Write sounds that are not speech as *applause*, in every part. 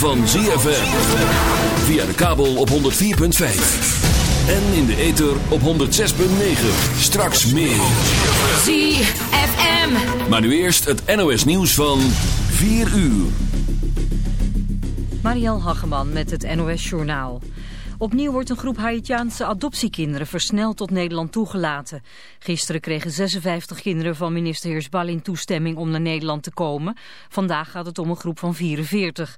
van ZFM. Via de kabel op 104.5. En in de ether op 106.9. Straks meer. ZFM. Maar nu eerst het NOS nieuws van 4 uur. Marielle Hageman met het NOS Journaal. Opnieuw wordt een groep Haitiaanse adoptiekinderen versneld tot Nederland toegelaten. Gisteren kregen 56 kinderen van minister Heersbalin toestemming om naar Nederland te komen. Vandaag gaat het om een groep van 44.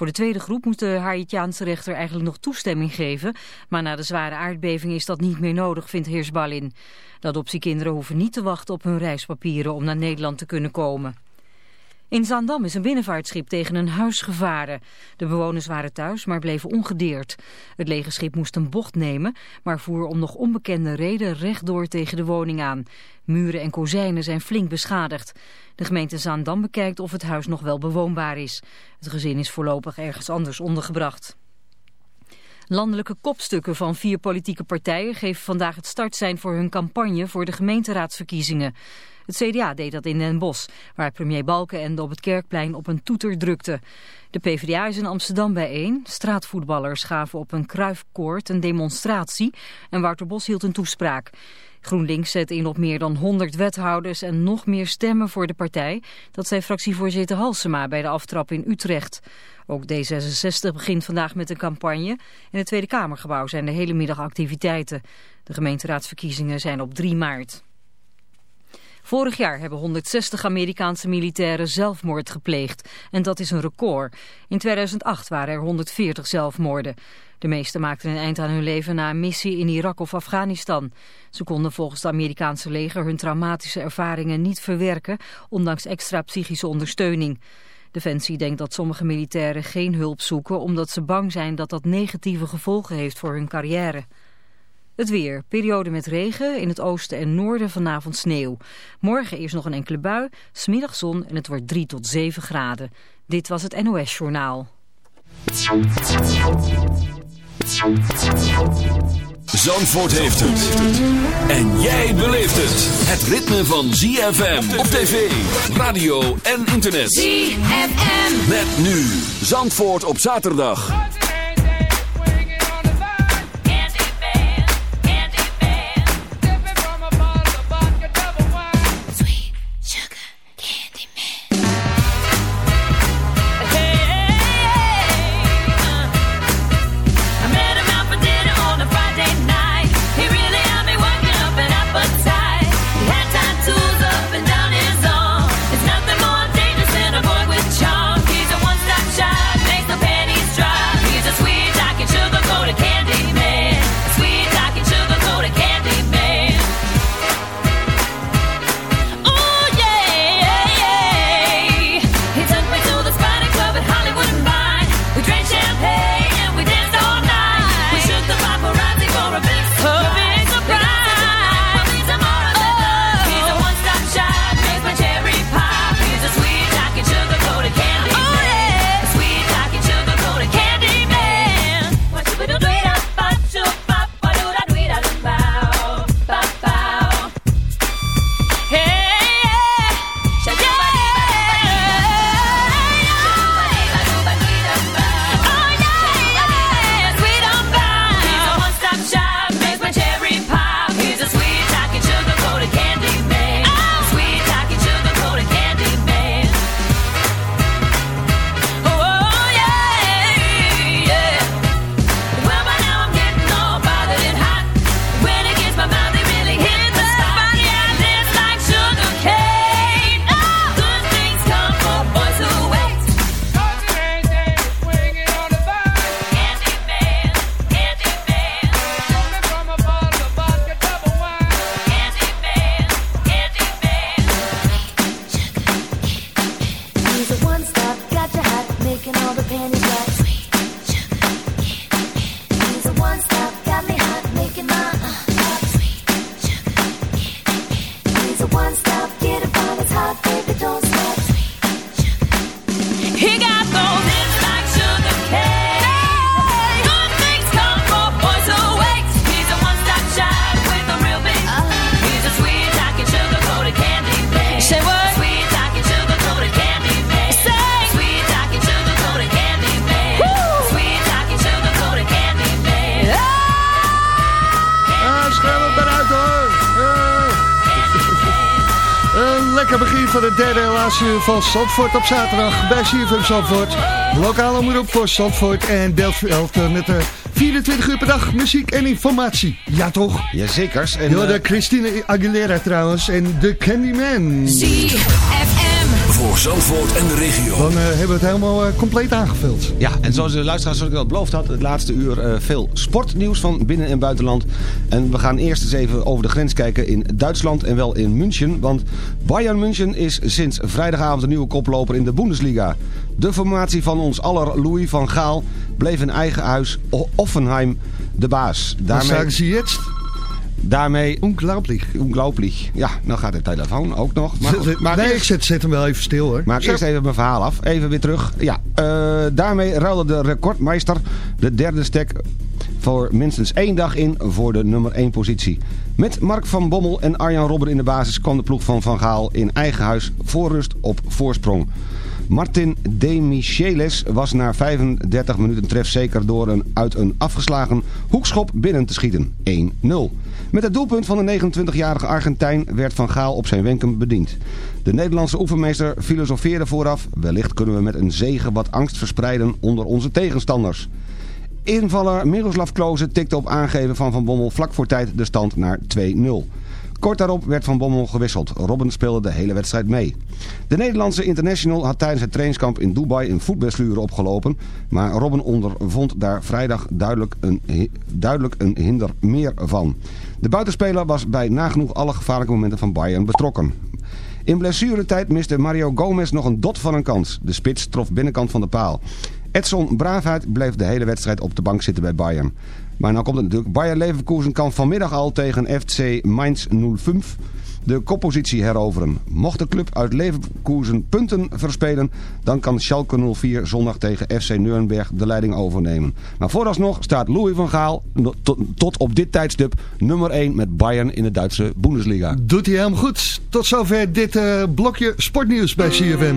Voor de tweede groep moet de Haitiaanse rechter eigenlijk nog toestemming geven. Maar na de zware aardbeving is dat niet meer nodig, vindt Heersbalin. De adoptiekinderen hoeven niet te wachten op hun reispapieren om naar Nederland te kunnen komen. In Zaandam is een binnenvaartschip tegen een huis gevaren. De bewoners waren thuis, maar bleven ongedeerd. Het lege schip moest een bocht nemen, maar voer om nog onbekende reden rechtdoor tegen de woning aan. Muren en kozijnen zijn flink beschadigd. De gemeente Zaandam bekijkt of het huis nog wel bewoonbaar is. Het gezin is voorlopig ergens anders ondergebracht. Landelijke kopstukken van vier politieke partijen geven vandaag het startsein voor hun campagne voor de gemeenteraadsverkiezingen. Het CDA deed dat in Den Bosch, waar premier Balkenende op het Kerkplein op een toeter drukte. De PvdA is in Amsterdam bijeen. Straatvoetballers gaven op een kruifkoord een demonstratie en Wouter Bos hield een toespraak. GroenLinks zet in op meer dan 100 wethouders en nog meer stemmen voor de partij. Dat zei fractievoorzitter Halsema bij de aftrap in Utrecht. Ook D66 begint vandaag met een campagne. In het Tweede Kamergebouw zijn de hele middag activiteiten. De gemeenteraadsverkiezingen zijn op 3 maart. Vorig jaar hebben 160 Amerikaanse militairen zelfmoord gepleegd. En dat is een record. In 2008 waren er 140 zelfmoorden. De meeste maakten een eind aan hun leven na een missie in Irak of Afghanistan. Ze konden volgens het Amerikaanse leger hun traumatische ervaringen niet verwerken, ondanks extra psychische ondersteuning. Defensie denkt dat sommige militairen geen hulp zoeken omdat ze bang zijn dat dat negatieve gevolgen heeft voor hun carrière. Het weer. Periode met regen. In het oosten en noorden vanavond sneeuw. Morgen eerst nog een enkele bui. Smiddag zon en het wordt 3 tot 7 graden. Dit was het NOS Journaal. Zandvoort heeft het. En jij beleeft het. Het ritme van ZFM op tv, radio en internet. ZFM. Met nu Zandvoort op zaterdag. Van het derde en laatste uur van Zandvoort op zaterdag bij CFM Zandvoort. Lokale omroep voor Zandvoort en Delft met de 24 uur per dag muziek en informatie. Ja toch? Jazekers. En, de uh, Christine Aguilera trouwens en de Candyman. ZFM. Voor Zandvoort en de regio. Dan uh, hebben we het helemaal uh, compleet aangevuld. Ja, en zoals de luisteraars zoals ik al beloofd had, het laatste uur veel sportnieuws van binnen- en buitenland. En we gaan eerst eens even over de grens kijken in Duitsland en wel in München. Want Bayern München is sinds vrijdagavond een nieuwe koploper in de Bundesliga. De formatie van ons aller Louis van Gaal bleef in eigen huis Offenheim de baas. Daarmee... Wat zeggen ze jetzt? Daarmee... Unglaublich. Unglaublich. Ja, nou gaat de telefoon ook nog. Maar, maar nee, ik zet, zet, hem wel even stil hoor. Maak eerst even mijn verhaal af. Even weer terug. Ja, uh, daarmee ruilde de recordmeester de derde stek voor minstens één dag in voor de nummer 1 positie. Met Mark van Bommel en Arjan Robber in de basis kwam de ploeg van Van Gaal in eigen huis voor rust op voorsprong. Martin De Michelis was na 35 minuten trefzeker door een uit een afgeslagen hoekschop binnen te schieten. 1-0. Met het doelpunt van de 29-jarige Argentijn werd Van Gaal op zijn wenken bediend. De Nederlandse oefenmeester filosofeerde vooraf... wellicht kunnen we met een zegen wat angst verspreiden onder onze tegenstanders. Invaller Miroslav Klose tikte op aangeven van Van Bommel vlak voor tijd de stand naar 2-0. Kort daarop werd Van Bommel gewisseld. Robben speelde de hele wedstrijd mee. De Nederlandse international had tijdens het trainingskamp in Dubai een voetblessure opgelopen. Maar Robben ondervond daar vrijdag duidelijk een, duidelijk een hinder meer van. De buitenspeler was bij nagenoeg alle gevaarlijke momenten van Bayern betrokken. In blessuretijd miste Mario Gomez nog een dot van een kans. De spits trof binnenkant van de paal. Edson Braafheid bleef de hele wedstrijd op de bank zitten bij Bayern. Maar nou komt het natuurlijk. Bayer Leverkusen kan vanmiddag al tegen FC Mainz 05 de koppositie heroveren. Mocht de club uit Leverkusen punten verspelen... dan kan Schalke 04 zondag tegen FC Nuremberg de leiding overnemen. Maar vooralsnog staat Louis van Gaal tot, op dit tijdstip nummer 1 met Bayern in de Duitse Bundesliga. Doet hij hem goed. Tot zover dit uh, blokje sportnieuws bij CFM.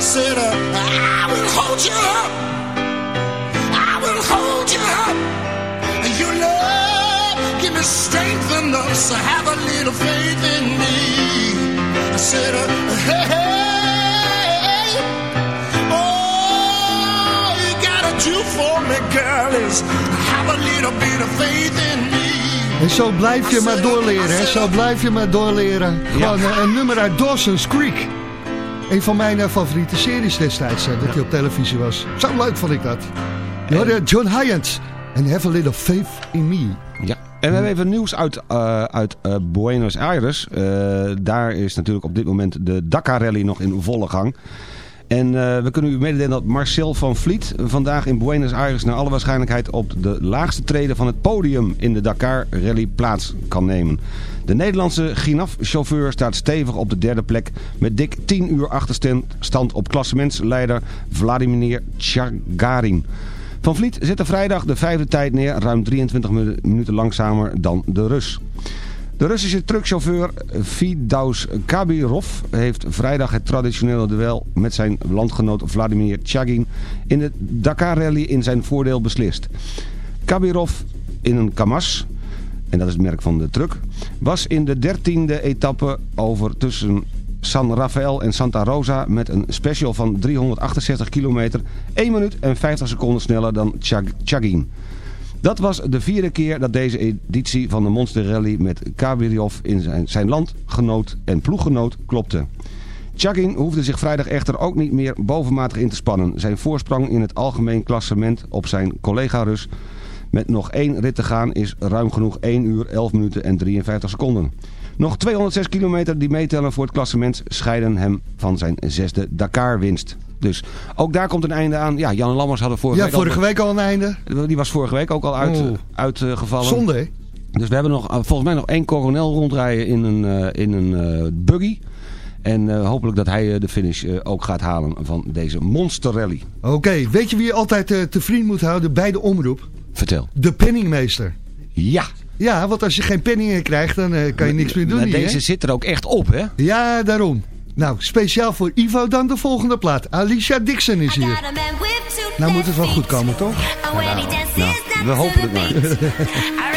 I said, uh, I will hold you up. I will hold you up. And your love give me strength enough to have a little faith in me. I said, uh, hey, hey, all you gotta do for me, girl, is have a little bit of faith in me. En zo blijf je maar doorleren, hè? Zo blijf je maar doorleren. Gewoon eh, een nummer uit Dawson's Creek. Een van mijn eh, favoriete series destijds, eh, dat hij op televisie was. Zo leuk vond ik dat. Je hoorde John Hyams. And have a little faith in me. Ja. En we hebben even nieuws uit, eh, uit Buenos Aires. Daar is natuurlijk op dit moment de Dakar Rally nog in volle gang. En eh, we kunnen u mededelen dat Marcel van Vliet vandaag in Buenos Aires naar alle waarschijnlijkheid op de laagste treden van het podium in de Dakar Rally plaats kan nemen. De Nederlandse Ginaf-chauffeur staat stevig op de derde plek met dik 10 uur achterstand op klassementsleider Vladimir Tjagarin. Van Vliet zette vrijdag de vijfde tijd neer, ruim 23 minu- minuten langzamer dan de Rus. De Russische truckchauffeur Fidaus Kabirov heeft vrijdag het traditionele duel met zijn landgenoot Vladimir Tjagin in de Dakar Rally in zijn voordeel beslist. Kabirov in een Kamaz, en dat is het merk van de truck, was in de dertiende etappe over tussen San Rafael en Santa Rosa met een special van 368 kilometer 1 minuut en 50 seconden sneller dan Chag- Chagin. Dat was de vierde keer dat deze editie van de Monster Rally met Kabirov in zijn, zijn landgenoot en ploeggenoot klopte. Chagin hoefde zich vrijdag echter ook niet meer bovenmatig in te spannen. Zijn voorsprong in het algemeen klassement op zijn collega Rus met nog één rit te gaan is ruim genoeg 1 uur 11 minuten en 53 seconden. Nog 206 kilometer die meetellen voor het klassement scheiden hem van zijn zesde Dakar-winst. Dus ook daar komt een einde aan. Ja, Jan Lammers hadden vorige Ja, week al- vorige week al een einde. die was vorige week ook al uit, Oh. uitgevallen. Zonde, hè? Dus we hebben nog, eh, volgens mij nog één coronel rondrijden in een, eh, in een eh, buggy. En eh, hopelijk dat hij eh, de finish eh, ook gaat halen van deze Monster Rally. Oké, weet je wie je altijd eh, te vriend moet houden bij de omroep? Vertel. De penningmeester. Ja. Ja, want als je geen penningen krijgt, dan eh, kan je niks meer doen Maar hier, hè? Deze zit er ook echt op, hè? Ja, daarom. Nou, speciaal voor Ivo dan de volgende plaat. Alicia Dixon is hier. Nou moet het wel goed komen, toch? nou, we hopen het maar. *laughs*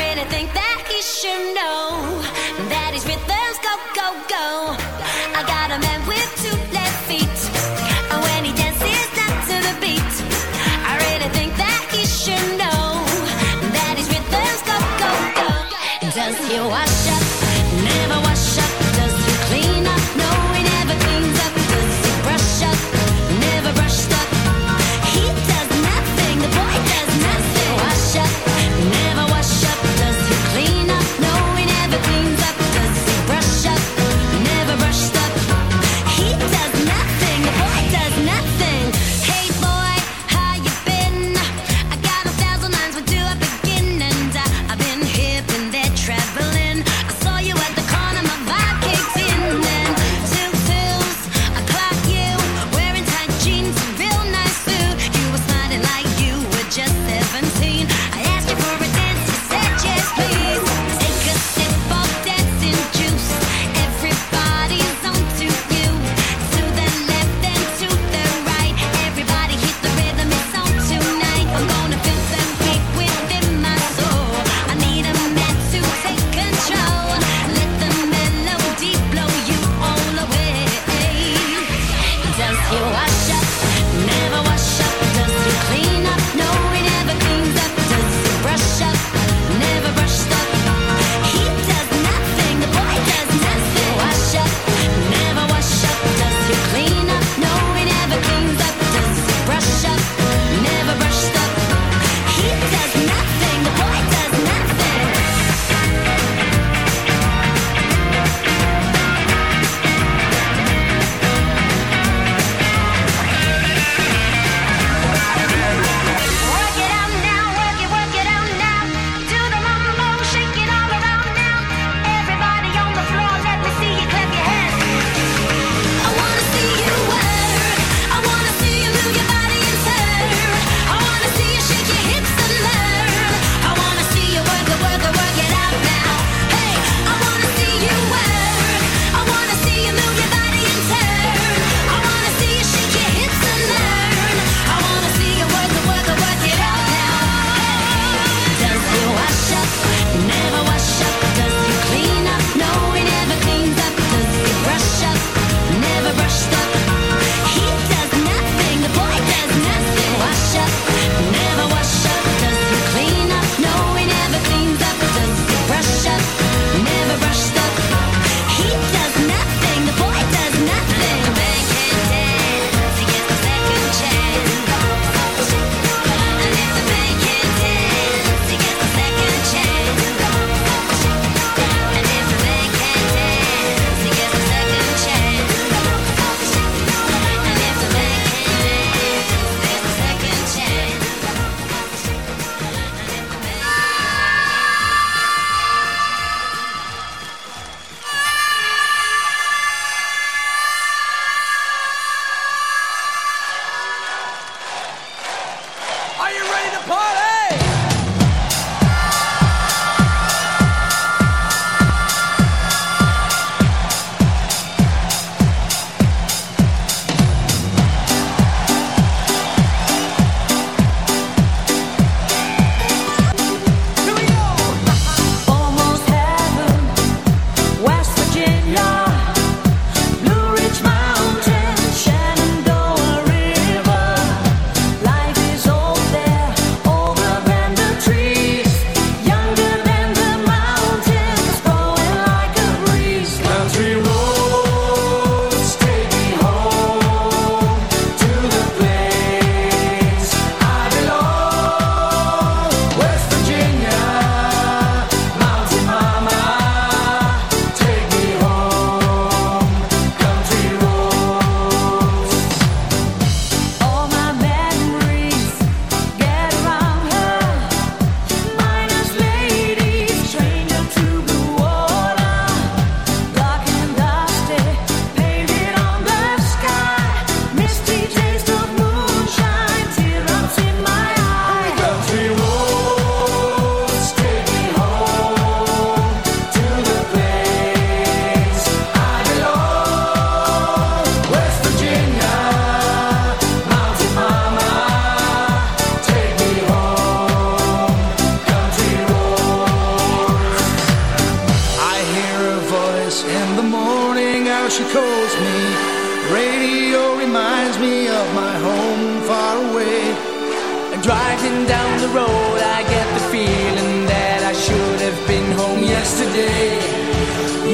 Driving down the road, I get the feeling that I should have been home yesterday.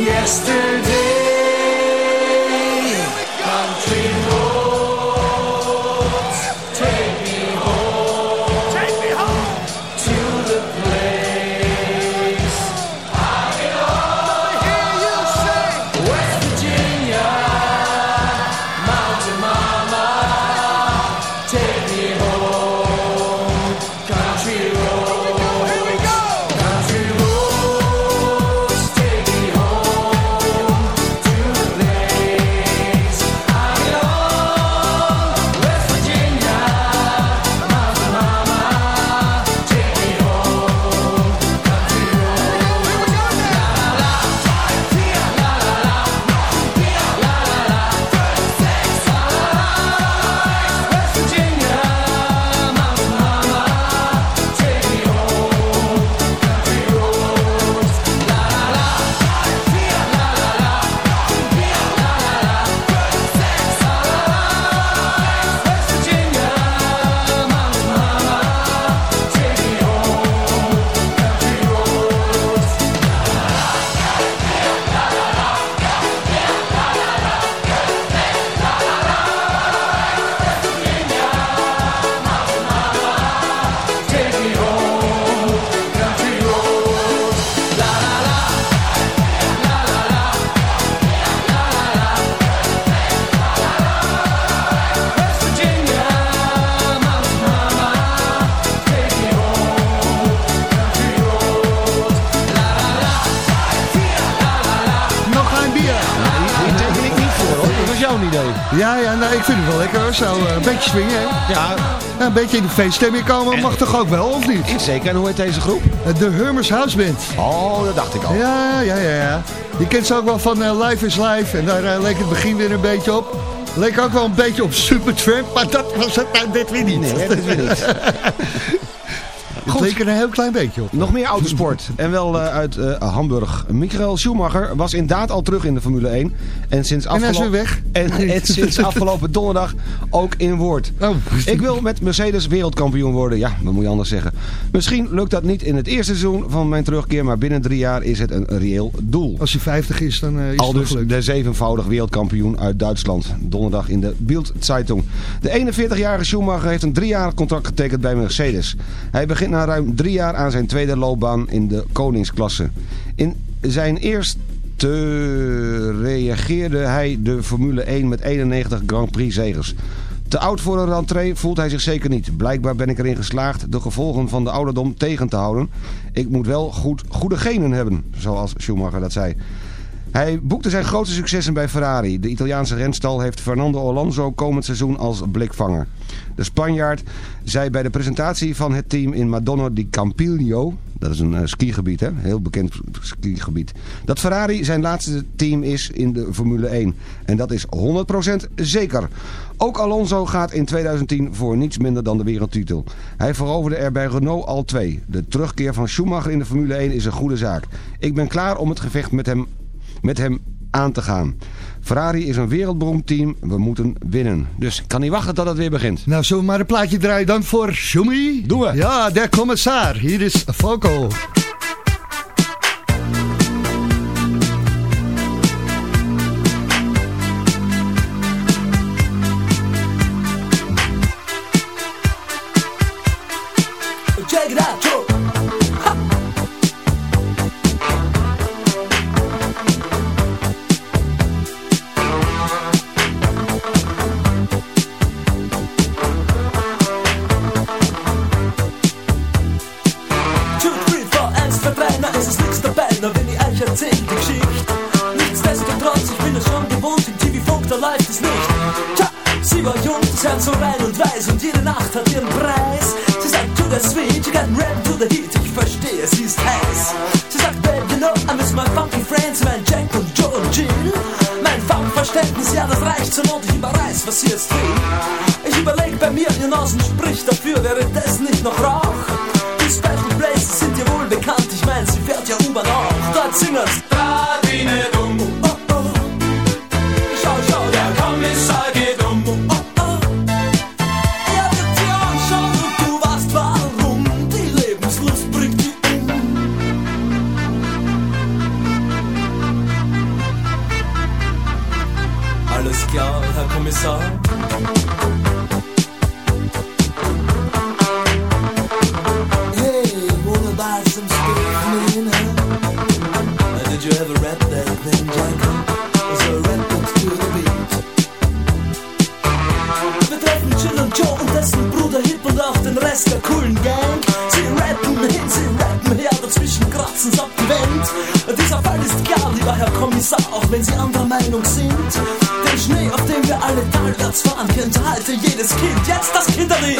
Yesterday. Ik vind het wel lekker. Zo eh, een beetje swingen, hè? Ja. ja. Een beetje in de feeststemming komen mag toch ook wel, of niet? Zeker. En hoe heet deze groep? Eh, De Hummers House Band. Oh, dat dacht ik al. Ja, ja, ja, ja. Je kent ze ook wel van uh, Life is Life. En daar uh, leek het begin weer een beetje op. Leek ook wel een beetje op Supertramp, maar dat was het nou dit weer niet. Nee, dit weer niet. *laughs* Het leek er een heel klein beetje op. Nog meer autosport. *laughs* En wel uh, uit uh, Hamburg. Michael Schumacher was inderdaad al terug in de Formule 1. En sinds, afgelopen... weg. En, *laughs* en sinds afgelopen donderdag ook in woord. Oh. Ik wil met Mercedes wereldkampioen worden. Ja, wat moet je anders zeggen. Misschien lukt dat niet in het eerste seizoen van mijn terugkeer. Maar binnen drie jaar is het een reëel doel. Als hij 50 is, dan uh, is al dus de zevenvoudig wereldkampioen uit Duitsland. Donderdag in de Bild Zeitung. De 41-jarige Schumacher heeft een driejarig contract getekend bij Mercedes. Hij begint na ruim drie jaar aan zijn tweede loopbaan in de koningsklasse. In zijn eerste reageerde hij de Formule 1 met 91 Grand Prix zegers. Te oud voor een rentree voelt hij zich zeker niet. Blijkbaar ben ik erin geslaagd de gevolgen van de ouderdom tegen te houden. Ik moet wel goed, goede genen hebben, zoals Schumacher dat zei. Hij boekte zijn grootste successen bij Ferrari. De Italiaanse renstal heeft Fernando Alonso komend seizoen als blikvanger. De Spanjaard zei bij de presentatie van het team in Madonna di Campiglio... dat is een uh, skigebied, hè? heel bekend skigebied... dat Ferrari zijn laatste team is in de Formule 1. En dat is 100% zeker. Ook Alonso gaat in 2010 voor niets minder dan de wereldtitel. Hij veroverde er bij Renault al twee. De terugkeer van Schumacher in de Formule 1 is een goede zaak. Ik ben klaar om het gevecht met hem met hem aan te gaan. Ferrari is een wereldberoemd team. We moeten winnen. Dus ik kan niet wachten tot het weer begint. Nou, zullen we maar een plaatje draaien dan voor Schumi? Doen we. Ja, der commissar. Hier is Foco. Herr Kommissar, auch wenn Sie anderer Meinung sind. Den Schnee, auf dem wir alle talwärts fahren, kennt halte jedes Kind. Jetzt das Kinderlied.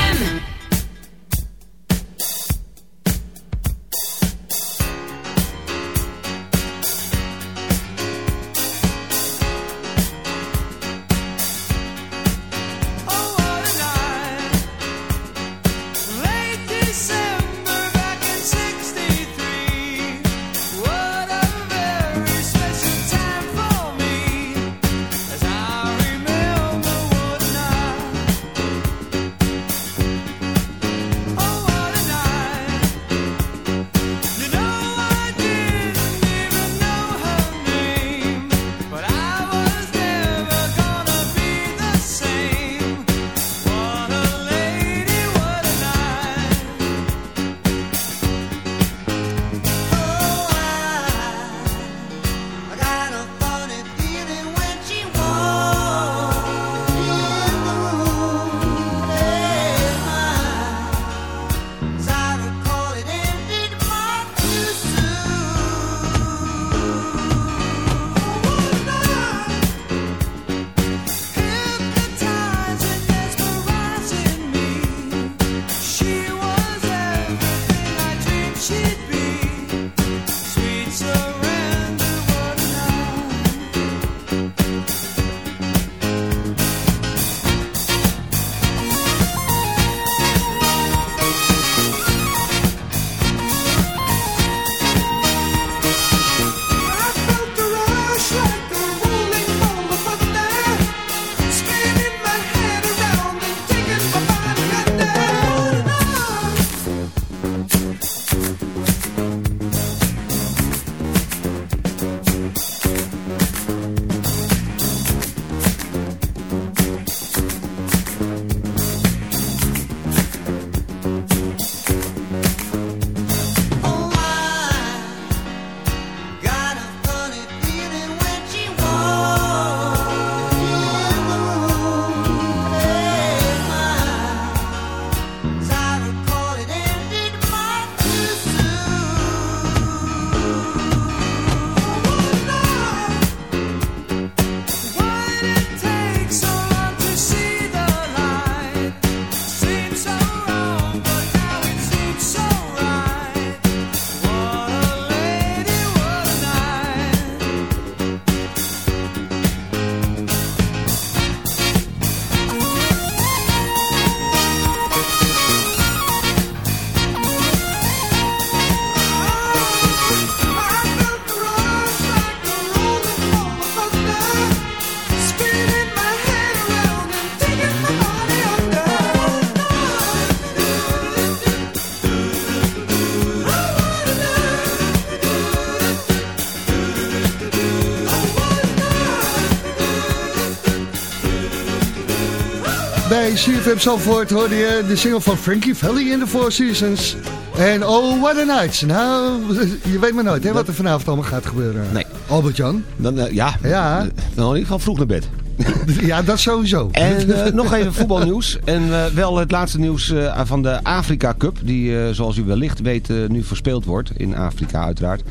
bij CFM Zandvoort hoorde je de single van Frankie Valli in de Four Seasons. En oh, what a night. Nou, *laughs* je weet maar nooit hè, wat er vanavond allemaal gaat gebeuren. Nee. Albert-Jan? Dan, eh, ja, Ja. dan in ieder geval vroeg naar bed. *laughs* Ja, dat sowieso. En eh, *laughs* nog even voetbalnieuws. En eh, wel het laatste nieuws eh, van de Afrika Cup. Die, eh, zoals u wellicht weet, eh, nu verspeeld wordt. In Afrika uiteraard.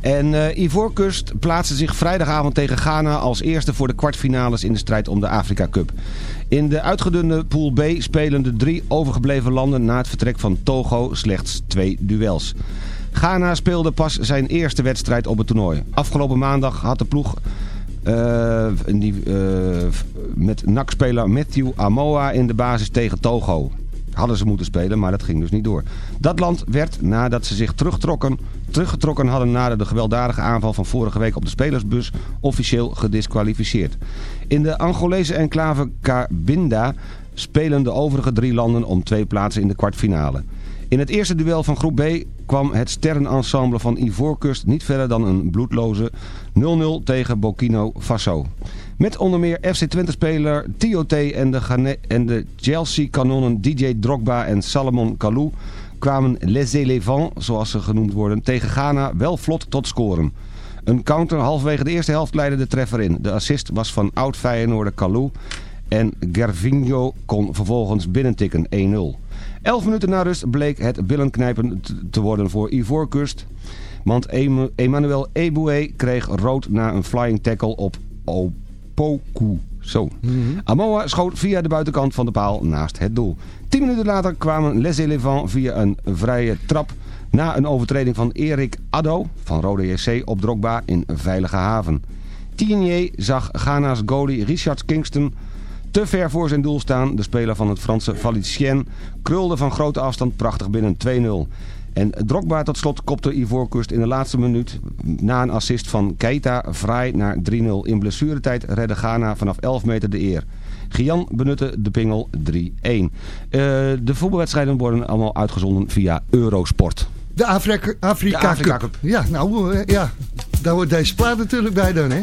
En eh Ivoorkust plaatste zich vrijdagavond tegen Ghana als eerste voor de kwartfinales in de strijd om de Afrika Cup. In de uitgedunde Pool B spelen de drie overgebleven landen na het vertrek van Togo slechts twee duels. Ghana speelde pas zijn eerste wedstrijd op het toernooi. Afgelopen maandag had de ploeg eh, die, eh, met NAC-speler Matthew Amoa in de basis tegen Togo. Hadden ze moeten spelen, maar dat ging dus niet door. Dat land werd, nadat ze zich terugtrokken, teruggetrokken hadden na de gewelddadige aanval van vorige week op de spelersbus, officieel gedisqualificeerd. In de Angolese enclave Cabinda spelen de overige drie landen om twee plaatsen in de kwartfinale. In het eerste duel van groep B kwam het sterrenensemble van Ivoorkust niet verder dan een bloedloze 0-0 tegen Burkina Faso. Met onder meer FC Twente-speler TOT en de, en de Chelsea-kanonnen DJ Drogba en Salomon Kalou kwamen Les Éléphants, zoals ze genoemd worden, tegen Ghana wel vlot tot scoren. Een counter halverwege de eerste helft leidde de treffer in. De assist was van oud-Feyenoorder Kalou en Gervinho kon vervolgens binnentikken 1-0. Elf minuten na rust bleek het billenknijpen te worden voor Ivoorkust. Want Em- Emmanuel Eboué kreeg rood na een flying tackle op Opoku. Zo. Amoa schoot via de buitenkant van de paal naast het doel. Tien minuten later kwamen Les Éléphants via een vrije trap... na een overtreding van Erik Addo van Rode JC op in Veilige Haven. Tienier zag Ghana's goalie Richard Kingston te ver voor zijn doel staan. De speler van het Franse Valenciennes krulde van grote afstand prachtig binnen 2-0. En Drogba tot slot kopte Ivoorkust in de laatste minuut na een assist van Keita vrij naar 3-0. In blessuretijd redde Ghana vanaf 11 meter de eer. Gian benutte de pingel 3-1. Eh, de voetbalwedstrijden worden allemaal uitgezonden via Eurosport. De Afrika, Afrika, De Afrika Cup. Cup. Ja, nou, eh, ja. Daar hoort deze plaat natuurlijk bij dan, hè?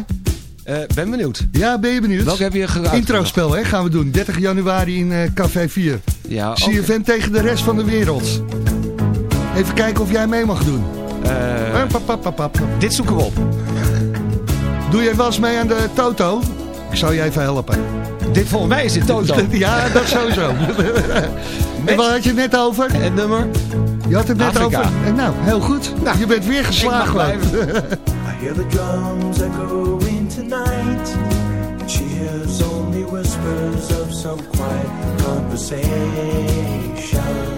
Eh, ben benieuwd. Ja, ben je benieuwd? Welke heb je uitgezocht? Introspel, hè, gaan we doen. 30 januari in Café 4. Ja. CFM tegen de rest van de wereld. Even kijken of jij mee mag doen. Pap, pap, pap, pap. dit zoeken we op. *laughs* Doe jij wel eens mee aan de Toto? Ik zal je even helpen. Dit volgens mij is het Toto. *laughs* Ja, dat sowieso. *laughs* en waar had je het net over? Het nummer? Je had het net Afrika. over. En nou, heel goed. je bent weer geslaagd. I hear the drums echoing tonight. And she hears only whispers of some quiet conversation.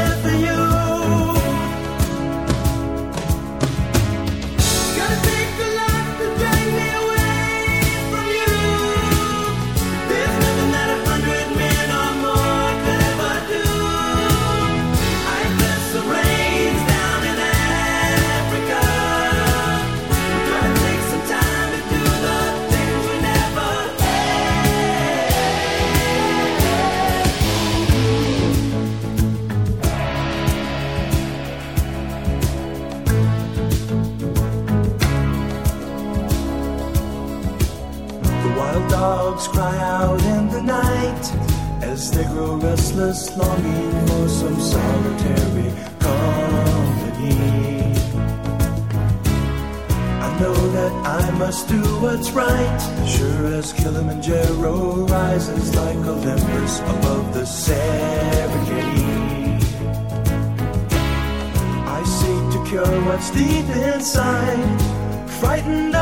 what's deep inside, frightened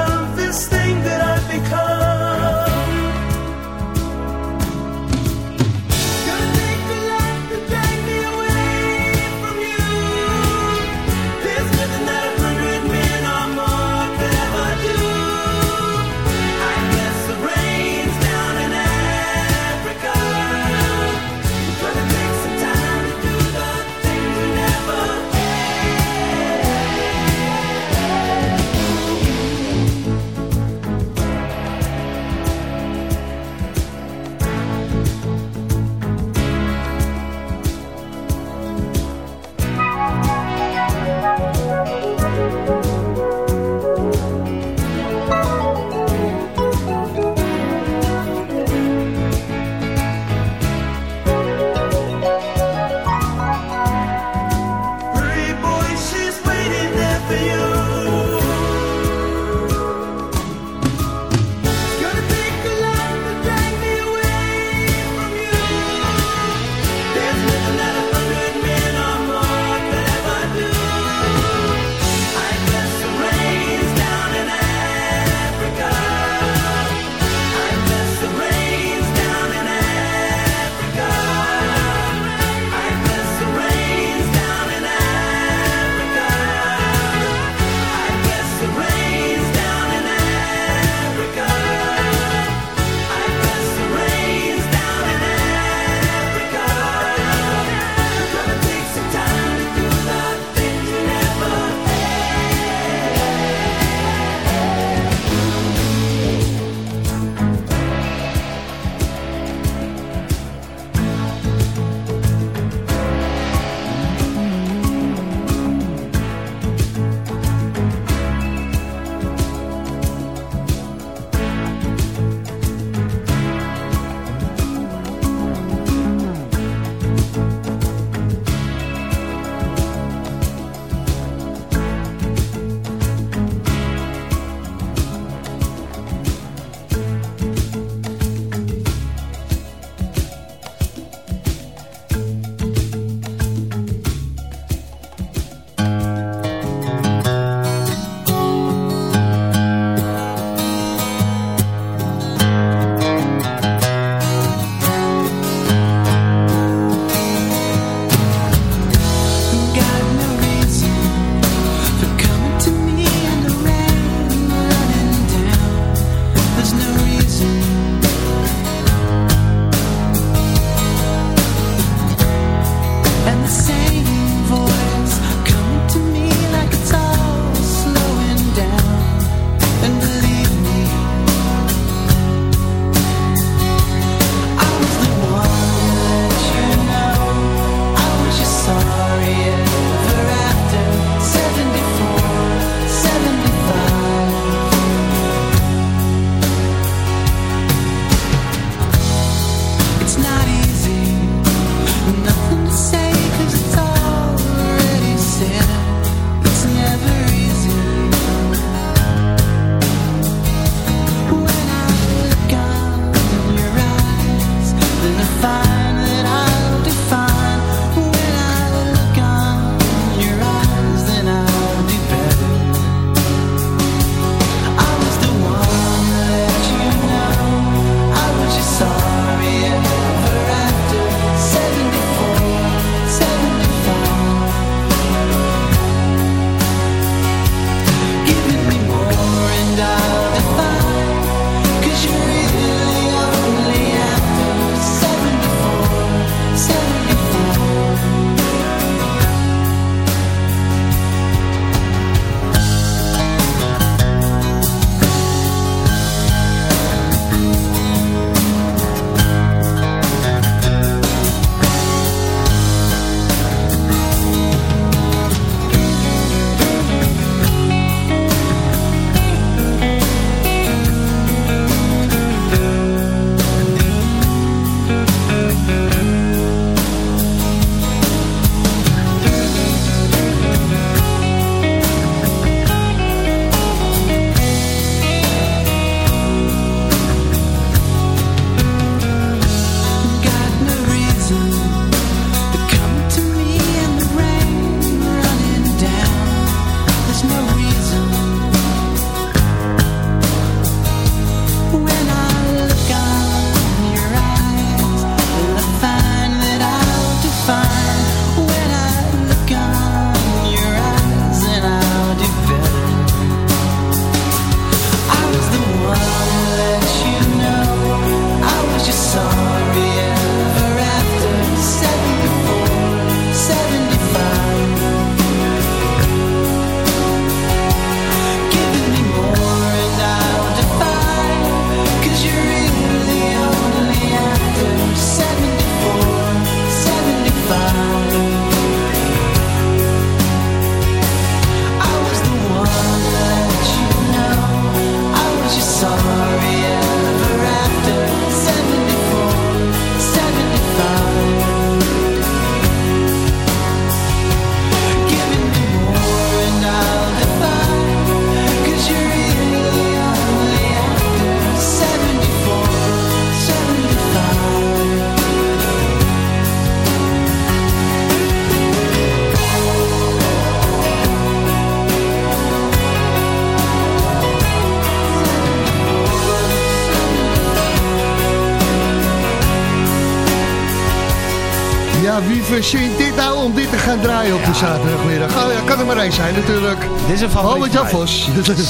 op de zaterdagmiddag? Oh ja, kan er maar één zijn natuurlijk. Dit is een van mij. Vos. 74,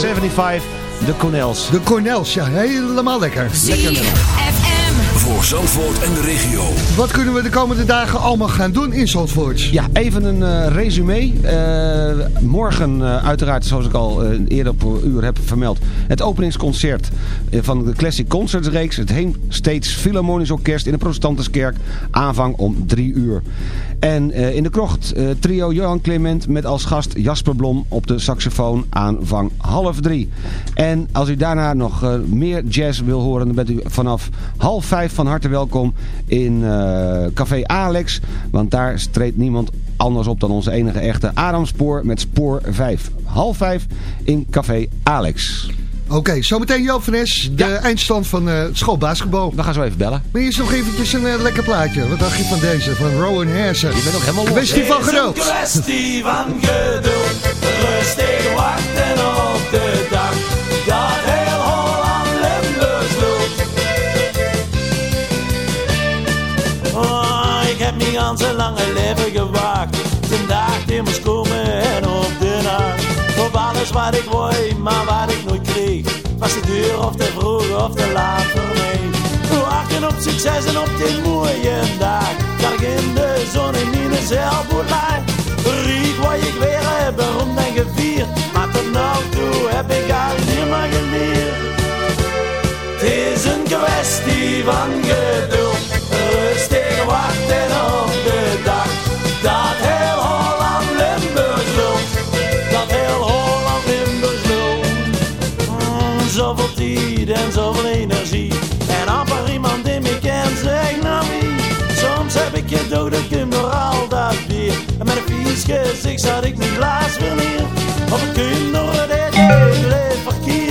75, *laughs* de Cornels. De Cornels, ja, helemaal lekker. Lekker. Voor Zandvoort en de regio. Wat kunnen we de komende dagen allemaal gaan doen in Zandvoort? Ja, even een eh resume. Eh, morgen uh, uiteraard, zoals ik al uh, eerder op uur heb vermeld... het openingsconcert van de Classic Concerts reeks... het Heemsteeds Philharmonisch Orkest in de Protestantiskerk. Aanvang om drie uur. En in de krocht trio Johan Clement met als gast Jasper Blom op de saxofoon aanvang half drie. En als u daarna nog meer jazz wil horen... dan bent u vanaf half vijf van harte welkom in Café Alex. Want daar treedt niemand anders op dan onze enige echte Adam Spoor met Spoor 5. Half 5 in Café Alex. Oké, okay, zometeen Joop van Es, de ja. eindstand van uh, het schoolbasketbal. Dan gaan ze even bellen. Maar eerst nog eventjes een uh, lekker plaatje. Wat dacht je van deze, van Rowan Hersen? Je bent ook helemaal los. Kwestie van geduld. Een kwestie van geduld. Rustig wachten op de dag. Dat heel Holland Limburgs loopt. Oh, ik heb mijn ganse lange leven gewacht. De dag die moest alles wat ik wou, maar wat ik nooit kreeg. Was de deur of te vroeg of te laat voor mij. Wachten op succes en op die mooie dag. Dat ik in de zon in mijn zeilboot lag. Riek wat ik weer heb, beroemd en gevierd. Maar tot nou toe heb ik al meer geleerd. Het is een kwestie van geduld. Rustig tijd en zoveel energie. En amper iemand die me kent zegt naar wie. Soms heb ik je ik door al dat bier. En met een vies gezicht zat ik mijn glaas weer neer. Op een kun door het hele verkeer.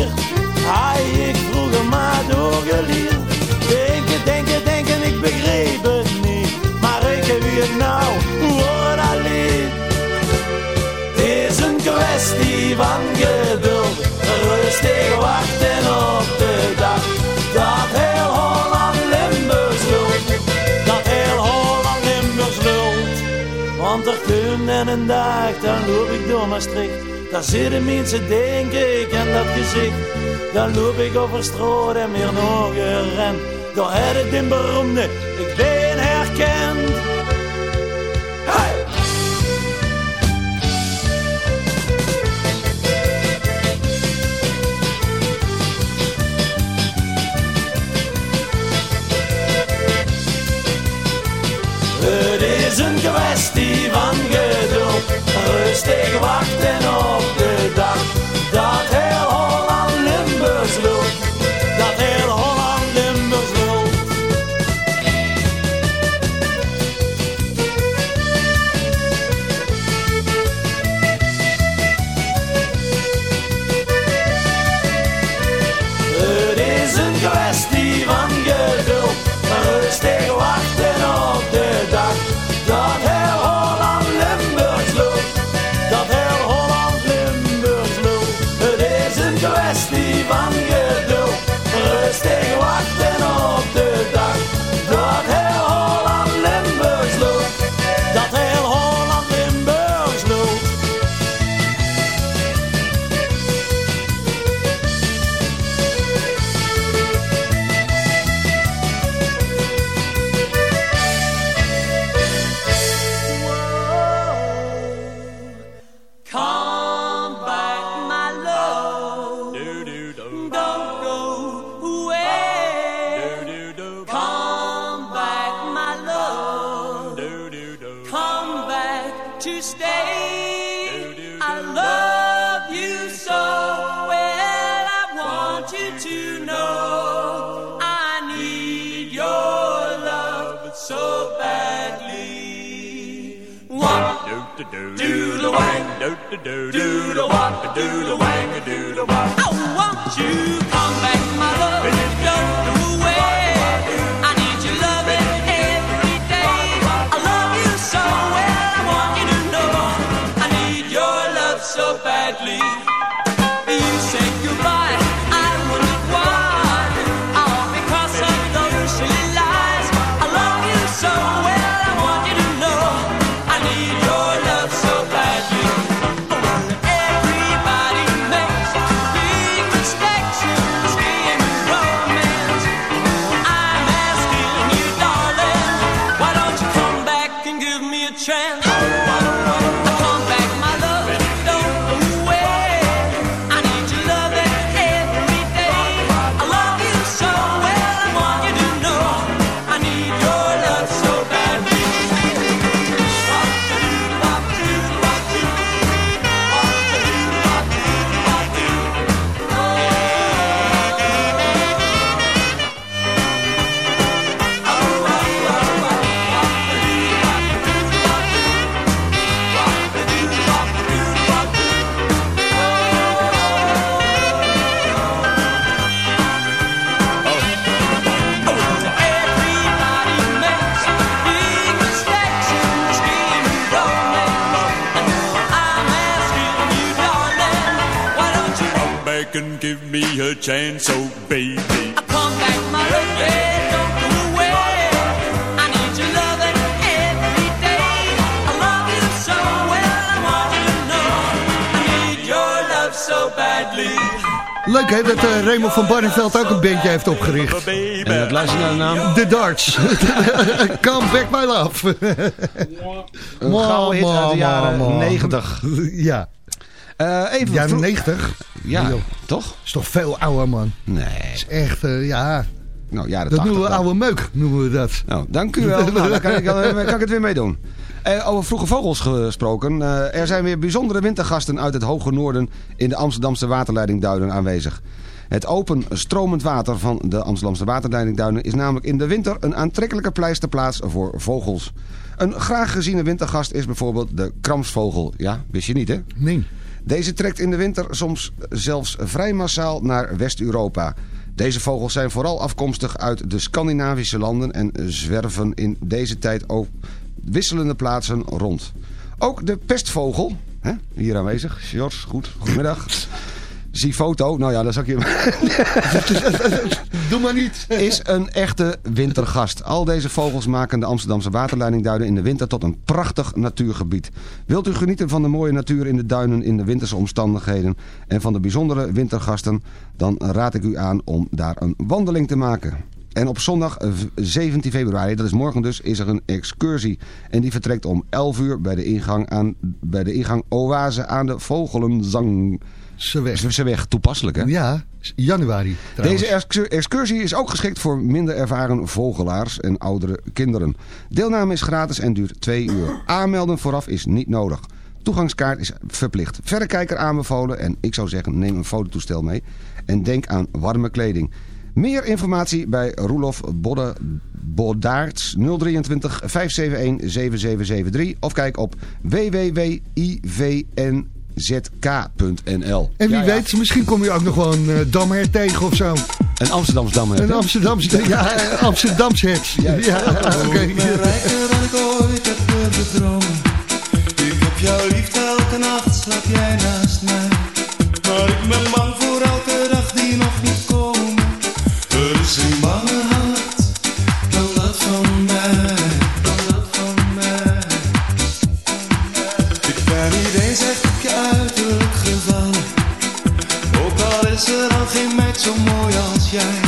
En een dag, dan loop ik door Maastricht. Daar zitten mensen, denk ik, en dat gezicht. Dan loop ik over straat en meer nog. Door het in beroemde, ik ben geduld. Rustig wachten op de do the wang, do the wop, do the wang, do the wop. I want you come back, know. I need your love so badly. Leuk hè, dat eh, Raymond van Barneveld ook een bandje heeft opgericht. En dat luister naar de naam. The Darts. *laughs* Come back my love. Een gouden hit uit de jaren Ma, ma, ma. 90. Ja, Eh, even jaren vroeg- 90. Ja, joh. toch? is toch veel ouder man. Nee. is echt, eh, ja, Nou, jaren dat 80 noemen we oude meuk, noemen we dat. Nou, dank u wel. *laughs* nou, dan kan ik, kan ik het weer meedoen. Eh, over vroege vogels gesproken. er zijn weer bijzondere wintergasten uit het hoge noorden in de Amsterdamse waterleidingduinen aanwezig. Het open stromend water van de Amsterdamse waterleidingduinen is namelijk in de winter een aantrekkelijke pleisterplaats voor vogels. Een graag geziene wintergast is bijvoorbeeld de kramsvogel. Ja, wist je niet hè? Nee. Deze trekt in de winter soms zelfs vrij massaal naar West-Europa. Deze vogels zijn vooral afkomstig uit de Scandinavische landen en zwerven in deze tijd ook wisselende plaatsen rond. Ook de pestvogel, hè, hier aanwezig, Sjors, goed, goedemiddag. Zie foto, nou ja, dan zag je *laughs* Doe maar niet. is een echte wintergast. Al deze vogels maken de Amsterdamse waterleidingduinen in de winter tot een prachtig natuurgebied. Wilt u genieten van de mooie natuur in de duinen in de winterse omstandigheden en van de bijzondere wintergasten, dan raad ik u aan om daar een wandeling te maken. En op zondag eh, 17 februari, dat is morgen dus, is er een excursie. En die vertrekt om 11 uur bij de ingang, aan, bij de ingang Oase aan de Vogelenzang. Ze weg. Ze weg, toepasselijk hè? Ja, januari trouwens. Deze excu- excursie is ook geschikt voor minder ervaren vogelaars en oudere kinderen. Deelname is gratis en duurt twee uur. Aanmelden vooraf is niet nodig. Toegangskaart is verplicht. Verrekijker aanbevolen en ik zou zeggen neem een fototoestel mee. En denk aan warme kleding. Meer informatie bij Roelof Bodde, Boddaerts 023 571 7773 of kijk op www.ivnzk.nl En wie Ja, ja. weet, misschien kom je ook nog wel een uh, damher tegen of zo. Een Amsterdamsdam. hè? Een Amsterdamse, ja, eh, Amsterdamse het. Ja, oké. Ik ben rijker dan ik ooit heb dromen. Ik heb jouw liefde elke nacht, slaap jij naast mij. Maar ik ben bang voor elke dag die nog niet komt. Er is een dan geen meid zo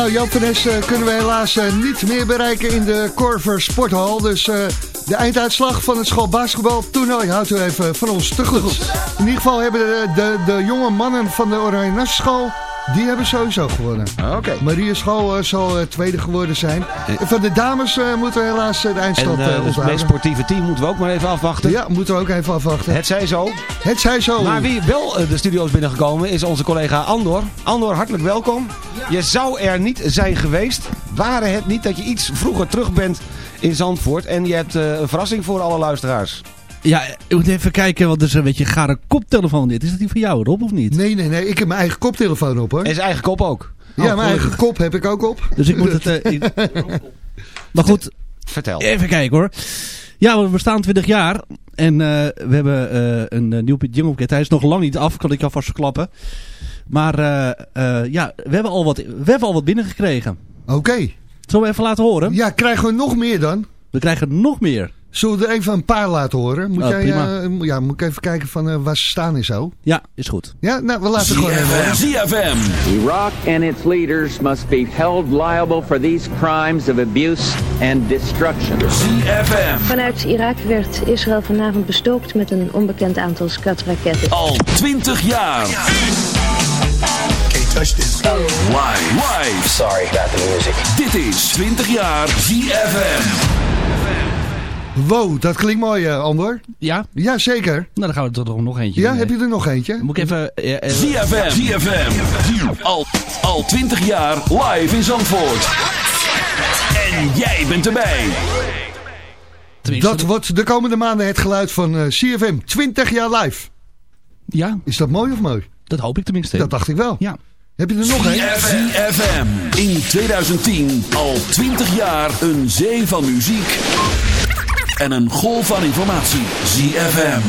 nou Jan van Nes eh, kunnen we helaas eh, niet meer bereiken in de Corver Sporthal. Dus eh, de einduitslag van het schoolbasketbaltoernooi houdt u even van ons te goed. In ieder geval hebben de, de, de jonge mannen van de Oranje Nassenschool, die hebben sowieso gewonnen. Oké. Maria School eh, zal eh, tweede geworden zijn. En van de dames eh, moeten we helaas de En eindstand eh, eh, het meest onthouden. sportieve team moeten we ook maar even afwachten. Ja, moeten we ook even afwachten. Het zij zo. Het zij zo. Maar wie wel de studio is binnengekomen is onze collega Andor. Andor, hartelijk welkom. Je zou er niet zijn geweest, waren het niet dat je iets vroeger terug bent in Zandvoort. En je hebt eh, een verrassing voor alle luisteraars. Ja, ik moet even kijken, want het is een beetje een gare koptelefoon dit. Is dat die van jou, Rob, of niet? Nee, nee, nee. Ik heb mijn eigen koptelefoon op hoor. En zijn eigen kop ook. Ja, Oh, mijn eigen kop heb ik ook op. Dus ik moet het... eh, *laughs* ik- maar goed, Vertel. even kijken hoor. Ja, we bestaan 20 jaar. En eh, we hebben eh, een uh, nieuw jinglepakket. Hij is nog lang niet af, kan ik je alvast verklappen. Maar eh, eh, ja, we hebben, al wat, we hebben al wat binnengekregen. Oké. Zullen we even laten horen? Ja, krijgen we nog meer dan? We krijgen nog meer. Zullen we er even een paar laten horen? Moet, Oh, jij, prima. eh, ja, moet ik even kijken van eh, waar ze staan en zo? Ja, is goed. Ja, nou, we laten gewoon even horen. ZFM. Iraq and its leaders must be held liable for these crimes of abuse and destruction. ZFM. Vanuit Irak werd Israël vanavond bestookt met een onbekend aantal skatraketten. Al 20 jaar. Live. Live. Sorry about the music. Dit is 20 jaar ZFM. Wow, dat klinkt mooi, eh, Andor. Ja? Ja, zeker. Nou, dan gaan we er toch nog eentje Ja, heb je er nog eentje? Moet ik even... eh, eh, ZFM. ZFM. Al, al 20 jaar live in Zandvoort. En jij bent erbij. tenminste, Dat wordt de komende maanden het geluid van eh, CFM. 20 jaar live. Ja, Is dat mooi of mooi? dat hoop ik tenminste. Dat dacht ik wel. Ja. Heb je er nog een? ZFM. In 2010 al 20 jaar een zee van muziek. En een golf van informatie. ZFM.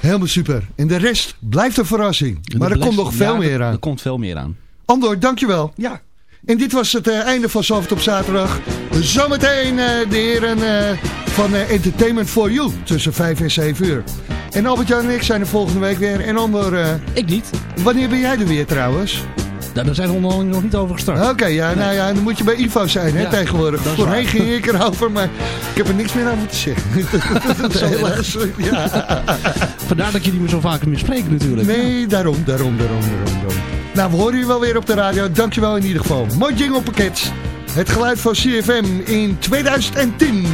Helemaal super. En de rest blijft een verrassing. Maar er komt nog veel ja, meer er- aan. Er komt veel meer aan. Andor, dankjewel. Ja. En dit was het eh, einde van Zalvert op zaterdag. Zometeen eh, de heren eh, van eh, Entertainment for You tussen 5 en 7 uur. En Albert-Jan en ik zijn er volgende week weer. En Andor, eh, Ik niet. wanneer ben jij er weer trouwens? Nou, daar zijn de onderhandelingen nog niet over gestart. Oké, ja, nou ja, dan moet je bij Ivo zijn hè, Ja, tegenwoordig. Voorheen ging ik erover, maar ik heb er niks meer over te zeggen. *laughs* dat is helaas, ja. *laughs* Vandaar dat je niet meer zo vaak meer spreekt natuurlijk. Nee, daarom, daarom, daarom, daarom, daarom. Nou, we horen je wel weer op de radio. Dankjewel in ieder geval. Mooi jingle pakket. Het geluid van CFM in 2010.